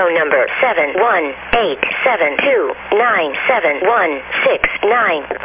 Phone number seven one eight seven two nine seven one six nine.